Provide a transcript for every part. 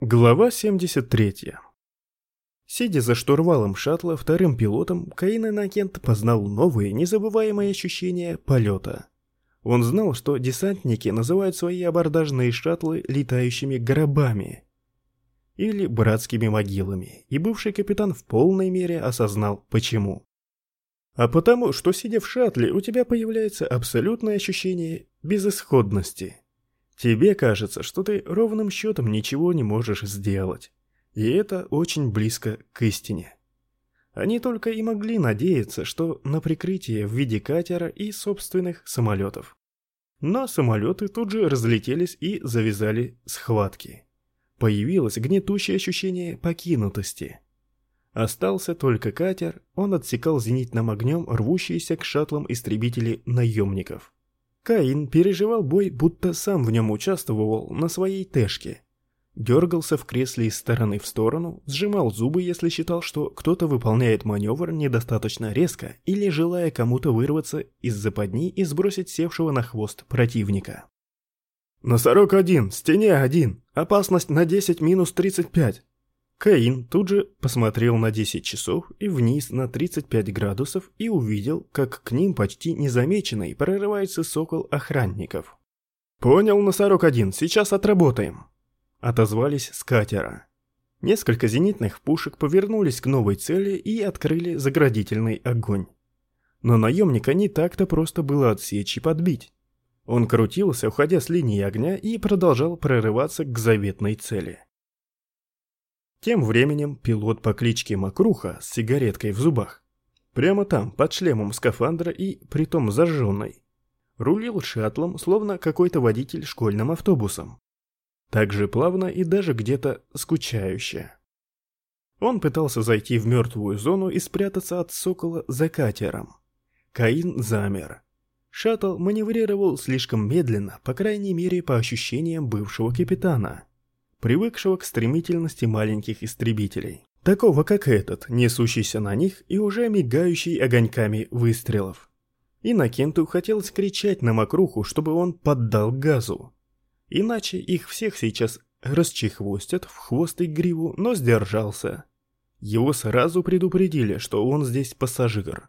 Глава 73. Сидя за штурвалом шаттла вторым пилотом, Каин Иннокент познал новые, незабываемые ощущения полета. Он знал, что десантники называют свои абордажные шаттлы летающими гробами или братскими могилами, и бывший капитан в полной мере осознал, почему. А потому, что сидя в шаттле, у тебя появляется абсолютное ощущение безысходности – Тебе кажется, что ты ровным счетом ничего не можешь сделать. И это очень близко к истине. Они только и могли надеяться, что на прикрытие в виде катера и собственных самолетов. Но самолеты тут же разлетелись и завязали схватки. Появилось гнетущее ощущение покинутости. Остался только катер, он отсекал зенитным огнем рвущиеся к шаттлам истребители наемников. Каин переживал бой, будто сам в нем участвовал на своей тэшке. Дергался в кресле из стороны в сторону, сжимал зубы, если считал, что кто-то выполняет маневр недостаточно резко или желая кому-то вырваться из западни и сбросить севшего на хвост противника. «Носорог один, стене один, опасность на 10 минус 35. Каин тут же посмотрел на 10 часов и вниз на 35 градусов и увидел, как к ним почти незамеченный прорывается сокол охранников. «Понял, носорог один, сейчас отработаем», — отозвались с катера. Несколько зенитных пушек повернулись к новой цели и открыли заградительный огонь. Но наемника не так-то просто было отсечь и подбить. Он крутился, уходя с линии огня и продолжал прорываться к заветной цели. Тем временем пилот по кличке Макруха с сигареткой в зубах, прямо там, под шлемом скафандра и притом зажженной, рулил шаттлом, словно какой-то водитель школьным автобусом. Так же плавно и даже где-то скучающе. Он пытался зайти в мертвую зону и спрятаться от сокола за катером. Каин замер. Шаттл маневрировал слишком медленно, по крайней мере по ощущениям бывшего капитана привыкшего к стремительности маленьких истребителей. Такого, как этот, несущийся на них и уже мигающий огоньками выстрелов. Иннокенту хотелось кричать на мокруху, чтобы он поддал газу. Иначе их всех сейчас расчехвостят в хвост и гриву, но сдержался. Его сразу предупредили, что он здесь пассажир.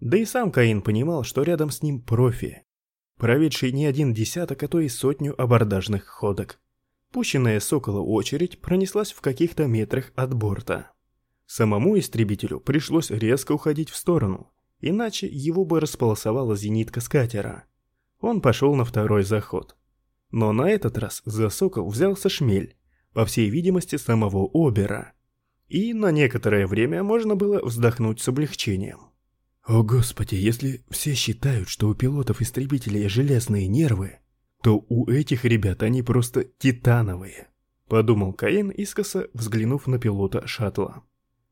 Да и сам Каин понимал, что рядом с ним профи, проведший не один десяток, а то и сотню абордажных ходок. Пущенная сокола очередь пронеслась в каких-то метрах от борта. Самому истребителю пришлось резко уходить в сторону, иначе его бы располосовала зенитка с катера. Он пошел на второй заход. Но на этот раз за сокол взялся шмель, по всей видимости самого Обера. И на некоторое время можно было вздохнуть с облегчением. О господи, если все считают, что у пилотов-истребителей железные нервы, то у этих ребят они просто титановые», — подумал Каин, искоса взглянув на пилота шаттла.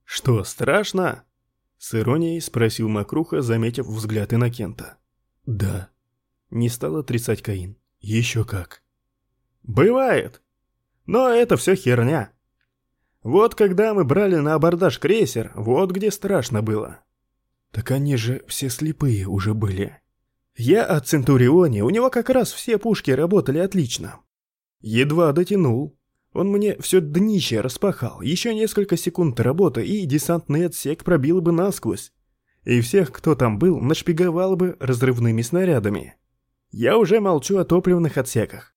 «Что, страшно?» — с иронией спросил Макруха, заметив взгляд Иннокента. «Да». Не стал отрицать Каин. «Еще как». «Бывает. Но это все херня. Вот когда мы брали на абордаж крейсер, вот где страшно было». «Так они же все слепые уже были», я о Центурионе, у него как раз все пушки работали отлично. Едва дотянул. Он мне все днище распахал, еще несколько секунд работы, и десантный отсек пробил бы насквозь. И всех, кто там был, нашпиговал бы разрывными снарядами. Я уже молчу о топливных отсеках.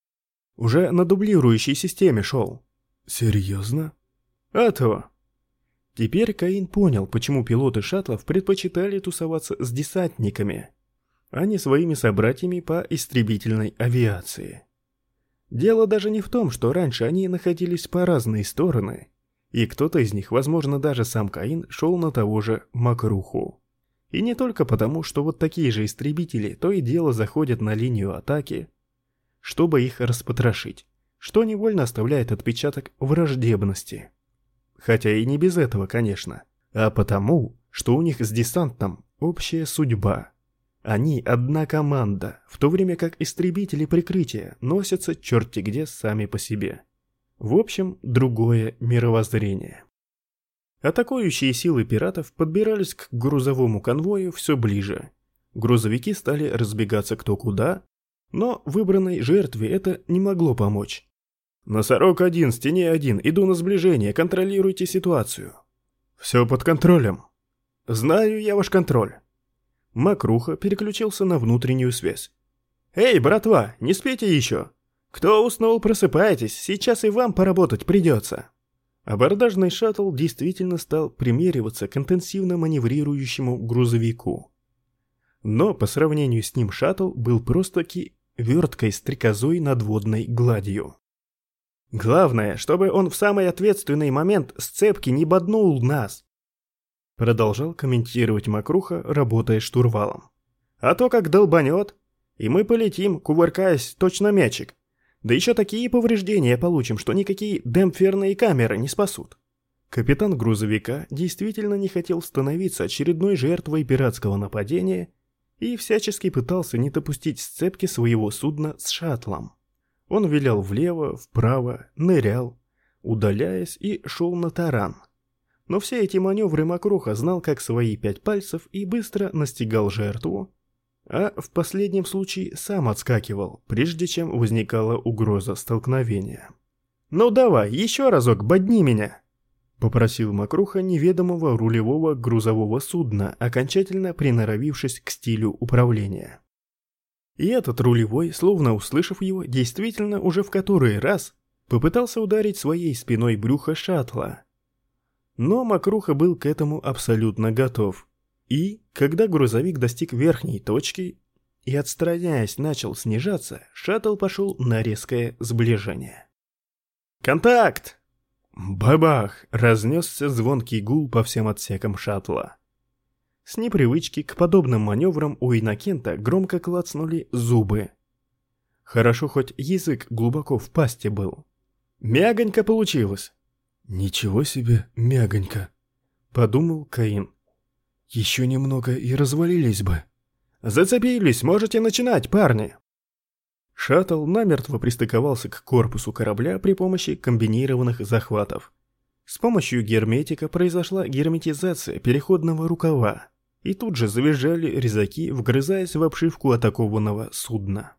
Уже на дублирующей системе шел. Серьезно? А то. Теперь Каин понял, почему пилоты шаттлов предпочитали тусоваться с десантниками а не своими собратьями по истребительной авиации. Дело даже не в том, что раньше они находились по разные стороны, и кто-то из них, возможно, даже сам Каин, шел на того же Макруху. И не только потому, что вот такие же истребители то и дело заходят на линию атаки, чтобы их распотрошить, что невольно оставляет отпечаток враждебности. Хотя и не без этого, конечно, а потому, что у них с десантом общая судьба – они одна команда, в то время как истребители прикрытия носятся черти где сами по себе. В общем, другое мировоззрение. Атакующие силы пиратов подбирались к грузовому конвою все ближе. Грузовики стали разбегаться кто куда, но выбранной жертве это не могло помочь. «Носорог один, стене один, иду на сближение, контролируйте ситуацию». «Все под контролем». «Знаю я ваш контроль». Макруха переключился на внутреннюю связь. «Эй, братва, не спите еще? Кто уснул, просыпайтесь, сейчас и вам поработать придется». Абордажный шаттл действительно стал примериваться к интенсивно маневрирующему грузовику. Но по сравнению с ним шаттл был просто-таки верткой стрекозой над водной гладью. Главное, чтобы он в самый ответственный момент сцепки не боднул нас. Продолжал комментировать Макруха, работая штурвалом. А то как долбанет, и мы полетим, кувыркаясь, точно мячик. Да еще такие повреждения получим, что никакие демпферные камеры не спасут. Капитан грузовика действительно не хотел становиться очередной жертвой пиратского нападения и всячески пытался не допустить сцепки своего судна с шаттлом. Он вилял влево, вправо, нырял, удаляясь и шел на таран. Но все эти маневры Макруха знал как свои пять пальцев и быстро настигал жертву, а в последнем случае сам отскакивал, прежде чем возникала угроза столкновения. «Ну давай, еще разок, бодни меня!» — попросил Макруха неведомого рулевого грузового судна, окончательно приноровившись к стилю управления. И этот рулевой, словно услышав его, действительно уже в который раз попытался ударить своей спиной брюхо шаттла. Но Макруха был к этому абсолютно готов. И, когда грузовик достиг верхней точки и, отстраняясь, начал снижаться, шаттл пошел на резкое сближение. «Контакт!» Бабах! Разнесся звонкий гул по всем отсекам шаттла. С непривычки к подобным маневрам у Иннокента громко клацнули зубы. Хорошо хоть язык глубоко в пасти был. Мягонько получилось. «Ничего себе, мягонько», — подумал Каин. «Еще немного и развалились бы». «Зацепились, можете начинать, парни!» Шаттл намертво пристыковался к корпусу корабля при помощи комбинированных захватов. С помощью герметика произошла герметизация переходного рукава, и тут же завизжали резаки, вгрызаясь в обшивку атакованного судна.